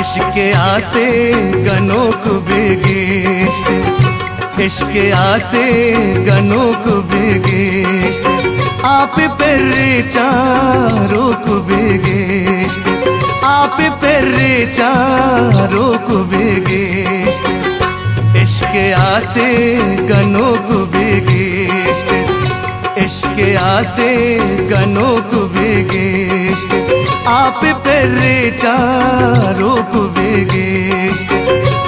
इश्के आसे गनोक बिगिश्त इश्के आसे गनोक बिगिश्त आप पेरे चारोक बिगिश्त आप पेरे चारोक बिगिश्त इश्के आसे गनोक आसे गनों को आप पेरे चारों को बेगेश्त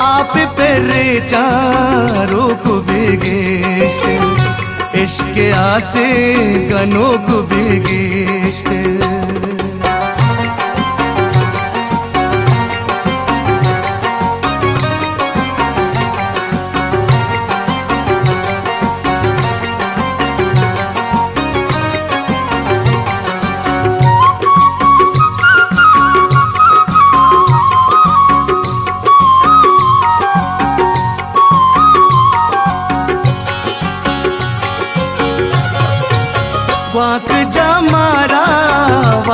आप पेरे चारों को बेगेष्ट इश्क आसे गनों को बेगेश्त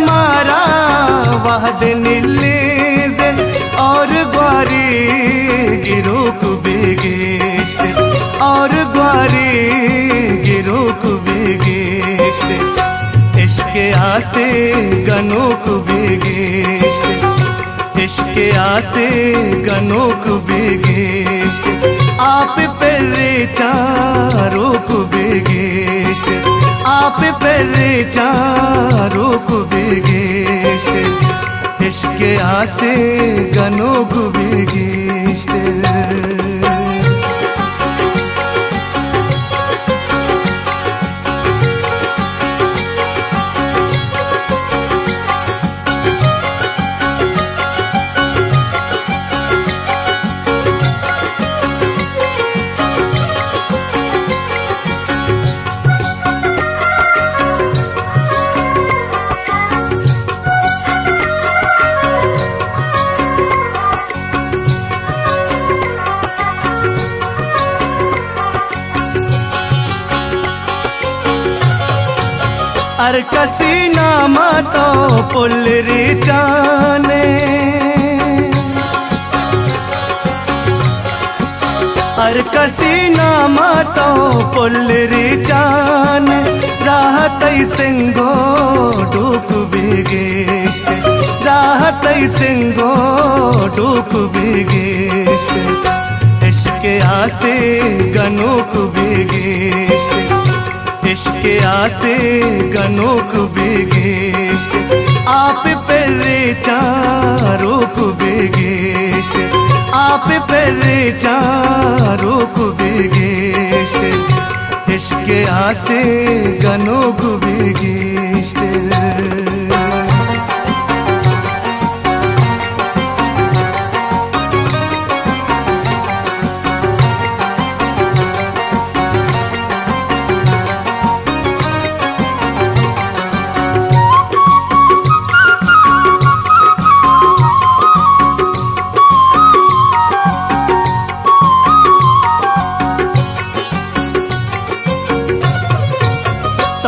मारा वाद से और ग्वारी गिरो बेगेश और ग्वारी गिरो बेगेश इश्क आसे गनो बेगेश इश्क आसे गनो बेगेश आप पहले चारों को बेगेश आप पहले चारों को बेगेश इश्क आसे गनों को अर कसी नामा तो पुल जाने। अर कसी नामा तो पुल जान। राहत सिंगो डूक बिगेश्त राहत सिंगो डूक बिगेश्त इश्क आसे गनों को बिगेश्त इश्क आसे गनों को बेगेश्त आप पहले चारों को बेगेश्त आप पहले चारों को बेगेश्त इश्क आसे गनोक बेगेश्त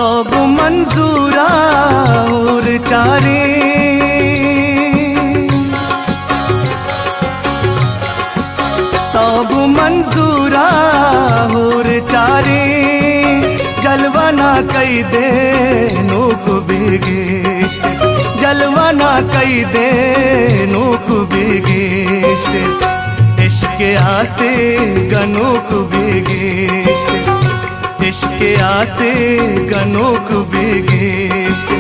तो मंजूरा और चारे। तो मंजूरा और चारे। जलवाना कई दे नोक बेगेश्त जलवाना कई दे नोक बेगेश्त इश्क आसे गनोक गनों को आसे गनों को बेगेश्त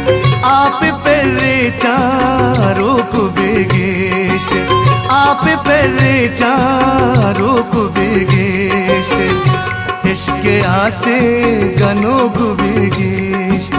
आप पहले चारों को बेगेश्त आप पहले चारों को बेगेश्त इश्क आसे गनों को बेगेश्त